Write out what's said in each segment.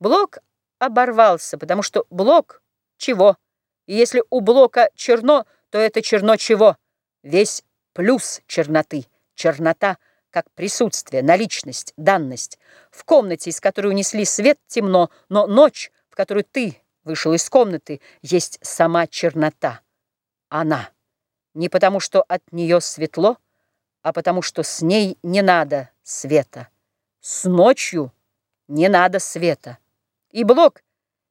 Блок оборвался, потому что блок чего? И если у блока черно, то это черно чего? Весь плюс черноты, чернота как присутствие, наличность, данность. В комнате, из которой унесли свет, темно, но ночь, в которую ты вышел из комнаты, есть сама чернота. Она. Не потому, что от нее светло, а потому, что с ней не надо света. С ночью не надо света. И Блок,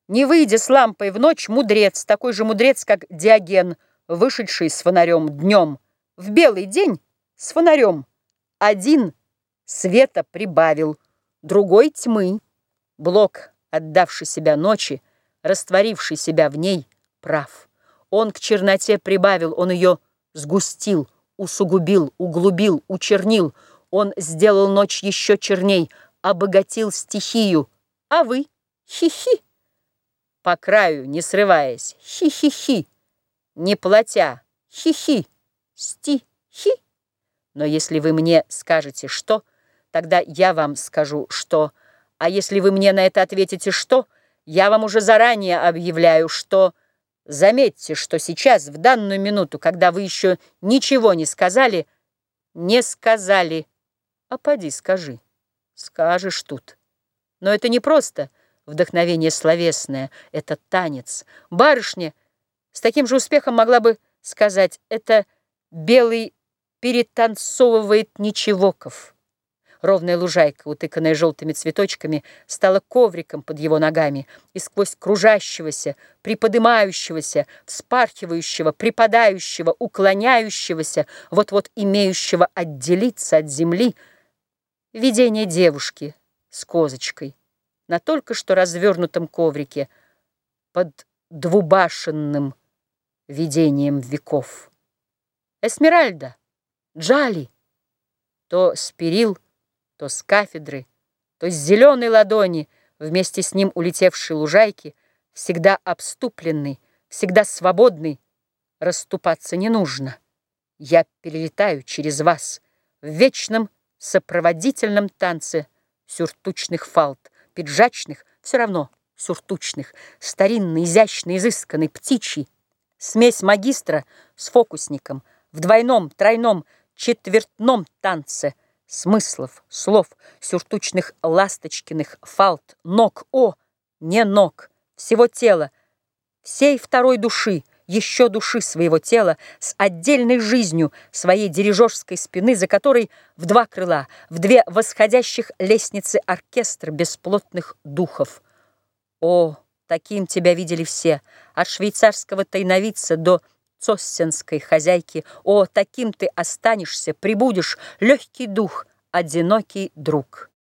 не выйдя с лампой в ночь, мудрец, такой же мудрец, как Диоген, вышедший с фонарем днем, в белый день с фонарем. Один света прибавил, другой тьмы. Блок, отдавший себя ночи, растворивший себя в ней, прав. Он к черноте прибавил, он ее сгустил, усугубил, углубил, учернил. Он сделал ночь еще черней, обогатил стихию. А вы? Хи-хи. По краю, не срываясь, хи-хи-хи. Не платя, хи-хи. Сти-хи. Но если вы мне скажете «что», тогда я вам скажу «что». А если вы мне на это ответите «что», я вам уже заранее объявляю, что... Заметьте, что сейчас, в данную минуту, когда вы еще ничего не сказали, не сказали. А поди скажи. Скажешь тут. Но это не просто вдохновение словесное, это танец. Барышня с таким же успехом могла бы сказать, это белый перетанцовывает Ничевоков. Ровная лужайка, утыканная желтыми цветочками, стала ковриком под его ногами, и сквозь кружащегося, приподымающегося, вспархивающего, припадающего, уклоняющегося, вот-вот имеющего отделиться от земли, видение девушки с козочкой на только что развернутом коврике под двубашенным видением веков. Эсмеральда, Джали, то спирил, то с кафедры, то с зеленой ладони, вместе с ним улетевшей лужайки, всегда обступленный, всегда свободный, расступаться не нужно. Я перелетаю через вас в вечном сопроводительном танце сюртучных фалт, пиджачных, все равно сюртучных, старинный, изящный, изысканный, птичий, смесь магистра с фокусником в двойном, тройном, четвертном танце. Смыслов, слов, сюртучных ласточкиных фалт, ног, о, не ног, всего тела, всей второй души, еще души своего тела с отдельной жизнью своей дирижерской спины, за которой в два крыла, в две восходящих лестницы оркестр бесплотных духов. О, таким тебя видели все, от швейцарского тайновица до цоссенской хозяйки. О, таким ты останешься, прибудешь, легкий дух, одинокий друг».